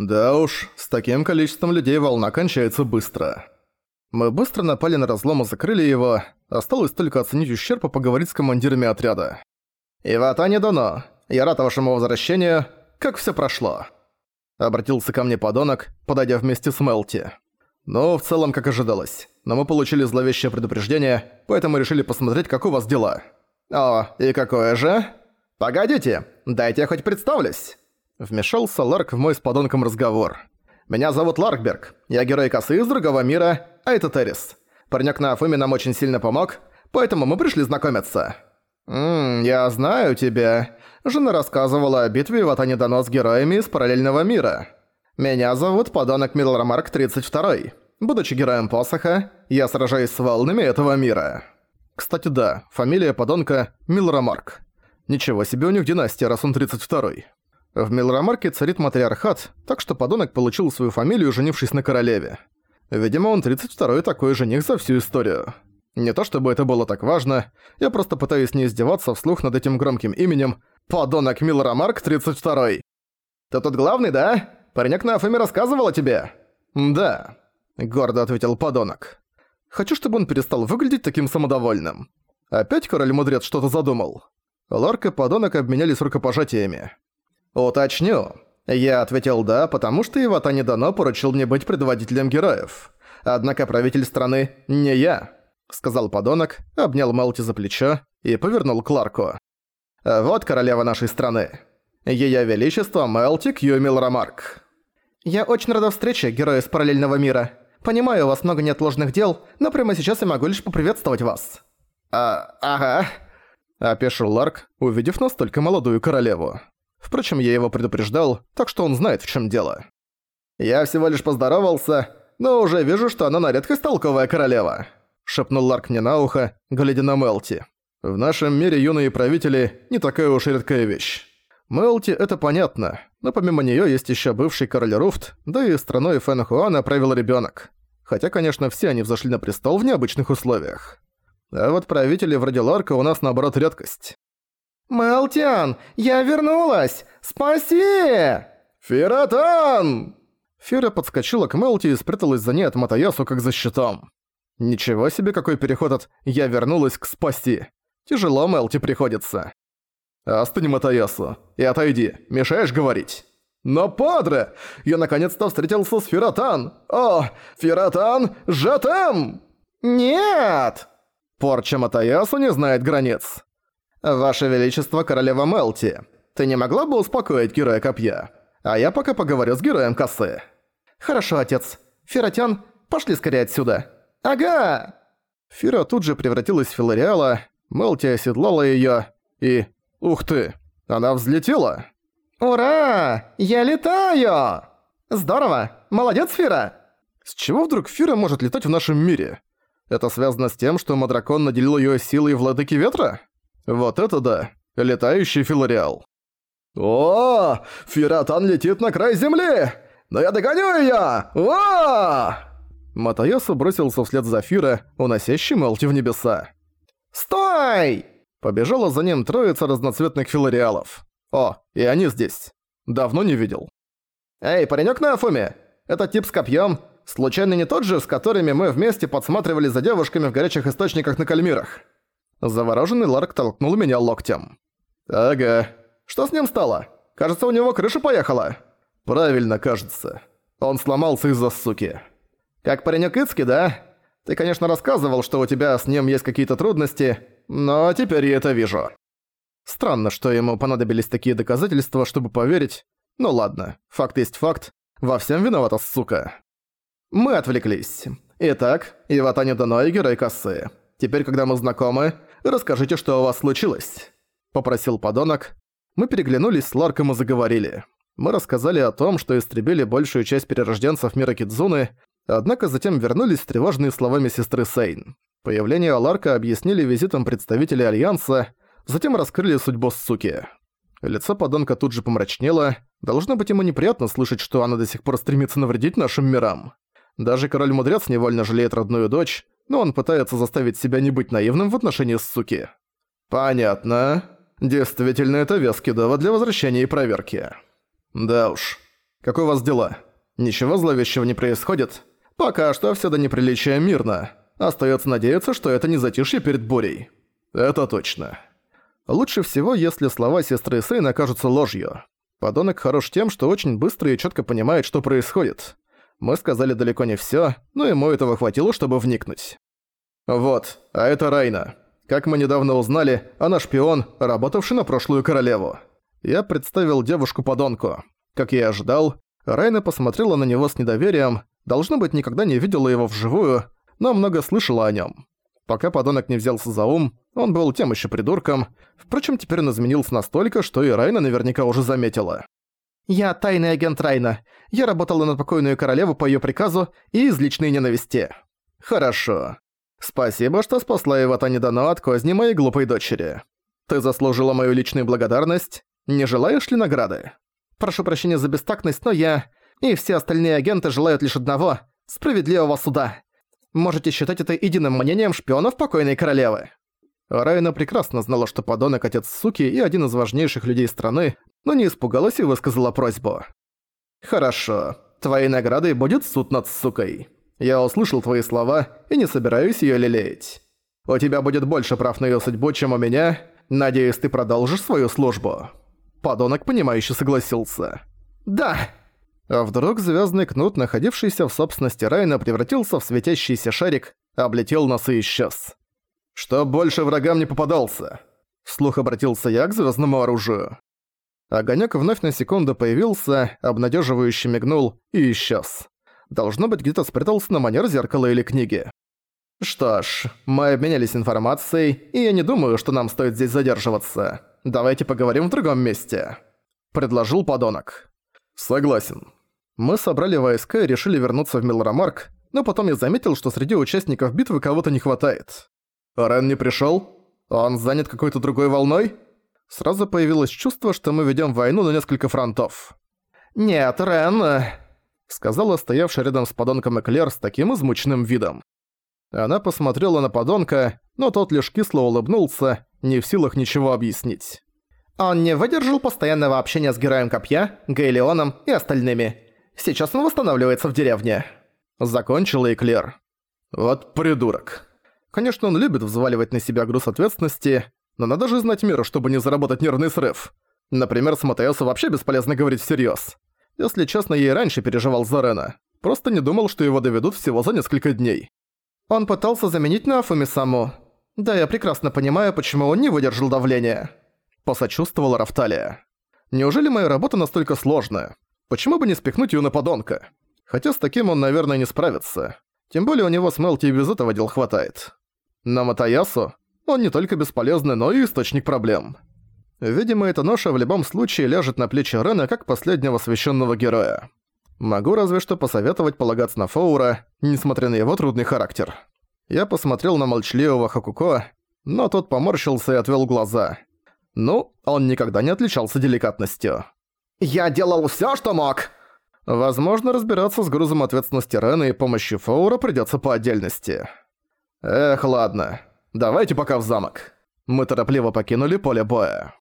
Да уж, с таким количеством людей волна кончается быстро. Мы быстро напали на разлом и закрыли его, осталось только оценить ущерб и поговорить с командирами отряда. «Иватани Доно, я рад вашему возвращению. Как всё прошло?» Обратился ко мне подонок, подойдя вместе с Мелти. «Ну, в целом, как ожидалось. Но мы получили зловещее предупреждение, поэтому решили посмотреть, как у вас дела». «О, и какое же?» «Погодите, дайте я хоть представлюсь!» Вмешался Ларк в мой с подонком разговор. «Меня зовут Ларкберг, я герой косы из другого мира, а это Террис. Паренёк на Афуме нам очень сильно помог, поэтому мы пришли знакомиться». «Ммм, я знаю тебя. Жена рассказывала о битве в Атанидано с героями из параллельного мира. Меня зовут подонок Милрамарк 32 Будучи героем посоха, я сражаюсь с волнами этого мира». Кстати, да, фамилия подонка Милрамарк. Ничего себе у них династия, раз он 32-й. В Милрамарке царит матриархат, так что подонок получил свою фамилию, женившись на королеве. Видимо, он 32-й такой жених за всю историю. Не то чтобы это было так важно, я просто пытаюсь не издеваться вслух над этим громким именем «Подонок Милрамарк 32-й». «Ты тут главный, да? Паренек на Афеме рассказывал о тебе?» «Да», — гордо ответил подонок. «Хочу, чтобы он перестал выглядеть таким самодовольным». Опять король-мудрец что-то задумал. Ларк и подонок обменялись рукопожатиями. «Уточню». Я ответил «да», потому что Иватани Дано поручил мне быть предводителем героев. Однако правитель страны не я, сказал подонок, обнял Мелти за плечо и повернул к Ларку. «Вот королева нашей страны. Её Величество Мелти Кьюмил Рамарк». «Я очень рада встрече, герой из параллельного мира. Понимаю, у вас много неотложных дел, но прямо сейчас я могу лишь поприветствовать вас». «А, ага», Опешил Ларк, увидев настолько молодую королеву. Впрочем, я его предупреждал, так что он знает, в чем дело. «Я всего лишь поздоровался, но уже вижу, что она на редкость толковая королева», шепнул Ларк мне на ухо, глядя на Мелти. «В нашем мире юные правители – не такая уж и редкая вещь. Мелти – это понятно, но помимо неё есть ещё бывший король Руфт, да и страной Фэн Хуана правил ребёнок. Хотя, конечно, все они взошли на престол в необычных условиях. А вот правители вроде Ларка у нас наоборот редкость. «Мелтиан, я вернулась! Спаси!» «Фератан!» Фера подскочила к Мелти и спряталась за ней от Матаясу как за щитом. Ничего себе какой переход от «я вернулась» к «спаси». Тяжело Мелти приходится. «Остынь, Матаясу, и отойди, мешаешь говорить». «Но, падре, я наконец-то встретился с Фератан! О, Фератан, жатам!» «Нет!» Порча Матаясу не знает границ. Ваше Величество, королева Мелти, ты не могла бы успокоить героя копья? А я пока поговорю с героем косы. Хорошо, отец. Фератян, пошли скорее отсюда. Ага! Фира тут же превратилась в Филариала, Мелти оседлала её и... Ух ты! Она взлетела! Ура! Я летаю! Здорово! Молодец, Фира! С чего вдруг Фира может летать в нашем мире? Это связано с тем, что Мадракон наделил её силой владыки ветра? Вот это да, летающий филариал. «О, Фиратан летит на край земли! Но я догоню её! О!» Матаясу бросился вслед за Фира, уносящий Мелти в небеса. «Стой!» Побежала за ним троица разноцветных филариалов. «О, и они здесь. Давно не видел». «Эй, паренёк на Афуме! Это тип с копьём, Случайно не тот же, с которыми мы вместе подсматривали за девушками в горячих источниках на Кальмирах?» Завороженный Ларк толкнул меня локтем. «Ага. Что с ним стало? Кажется, у него крыша поехала». «Правильно, кажется. Он сломался из-за суки». «Как паренек Ицки, да? Ты, конечно, рассказывал, что у тебя с ним есть какие-то трудности, но теперь я это вижу». Странно, что ему понадобились такие доказательства, чтобы поверить. Ну ладно, факт есть факт. Во всем виновата сука. Мы отвлеклись. Итак, Иватани Дано и Герой Косы. Теперь, когда мы знакомы, расскажите, что у вас случилось. Попросил подонок. Мы переглянулись с Ларком и заговорили. Мы рассказали о том, что истребили большую часть перерожденцев мира Кидзуны, однако затем вернулись с тревожными словами сестры Сейн. Появление Ларка объяснили визитом представителей Альянса, затем раскрыли судьбу суки. Лицо подонка тут же помрачнело. Должно быть ему неприятно слышать, что она до сих пор стремится навредить нашим мирам. Даже король-мудрец невольно жалеет родную дочь, но он пытается заставить себя не быть наивным в отношении суки. Понятно. Действительно, это веский довод для возвращения и проверки. Да уж. Как у вас дела? Ничего зловещего не происходит? Пока что все до неприличия мирно. Остается надеяться, что это не затишье перед бурей. Это точно. Лучше всего, если слова сестры Сейн окажутся ложью. Подонок хорош тем, что очень быстро и четко понимает, что происходит. Мы сказали далеко не все, но ему этого хватило, чтобы вникнуть. Вот, а это Райна. Как мы недавно узнали, она шпион, работавший на прошлую королеву. Я представил девушку-подонку. Как я и ожидал, Райна посмотрела на него с недоверием, должно быть, никогда не видела его вживую, но много слышала о нем. Пока подонок не взялся за ум, он был тем еще придурком. Впрочем, теперь он изменился настолько, что и Райна наверняка уже заметила. «Я тайный агент Райна. Я работала на покойную королеву по её приказу и из личной ненависти». «Хорошо. Спасибо, что спасла его Танидано от козни моей глупой дочери. Ты заслужила мою личную благодарность. Не желаешь ли награды? Прошу прощения за бестактность, но я и все остальные агенты желают лишь одного – справедливого суда. Можете считать это единым мнением шпионов покойной королевы». Райна прекрасно знала, что подонок отец суки и один из важнейших людей страны, но не испугалась и высказала просьбу. «Хорошо. Твоей наградой будет суд над сукой. Я услышал твои слова и не собираюсь её лелеять. У тебя будет больше прав на её судьбу, чем у меня. Надеюсь, ты продолжишь свою службу». Подонок, понимающе согласился. «Да!» А вдруг звездный кнут, находившийся в собственности Райна, превратился в светящийся шарик, облетел нас и исчез. «Чтоб больше врагам не попадался!» Вслух обратился я к звездному оружию. Огонек вновь на секунду появился, обнадеживающе мигнул и исчез. Должно быть, где-то спрятался на манер зеркала или книги. Что ж, мы обменялись информацией, и я не думаю, что нам стоит здесь задерживаться. Давайте поговорим в другом месте. Предложил подонок. Согласен. Мы собрали войска и решили вернуться в Милрамарк, но потом я заметил, что среди участников битвы кого-то не хватает. Рен не пришёл? Он занят какой-то другой волной? Сразу появилось чувство, что мы ведём войну на несколько фронтов. «Нет, Рен...» — сказала стоявшая рядом с подонком Эклер с таким измученным видом. Она посмотрела на подонка, но тот лишь кисло улыбнулся, не в силах ничего объяснить. Он не выдержал постоянного общения с Героем Копья, Гейлеоном и остальными. Сейчас он восстанавливается в деревне. Закончила Эклер. Вот придурок. Конечно, он любит взваливать на себя груз ответственности, но надо же знать меру, чтобы не заработать нервный срыв. Например, с Матеосу вообще бесполезно говорить всерьёз. Если честно, я и раньше переживал за Рена. Просто не думал, что его доведут всего за несколько дней. Он пытался заменить Нафуми саму. Да, я прекрасно понимаю, почему он не выдержал давления. Посочувствовала Рафталия. Неужели моя работа настолько сложная? Почему бы не спихнуть её на подонка? Хотя с таким он, наверное, не справится. Тем более у него с Мелти и без этого дел хватает. На Матаясу он не только бесполезный, но и источник проблем. Видимо, эта ноша в любом случае ляжет на плечи Рена как последнего священного героя. Могу разве что посоветовать полагаться на Фоура, несмотря на его трудный характер. Я посмотрел на молчаливого Хакуко, но тот поморщился и отвел глаза. Ну, он никогда не отличался деликатностью. «Я делал все, что мог!» Возможно, разбираться с грузом ответственности Рена и помощью Фоура придется по отдельности. Эх, ладно. Давайте пока в замок. Мы торопливо покинули поле боя.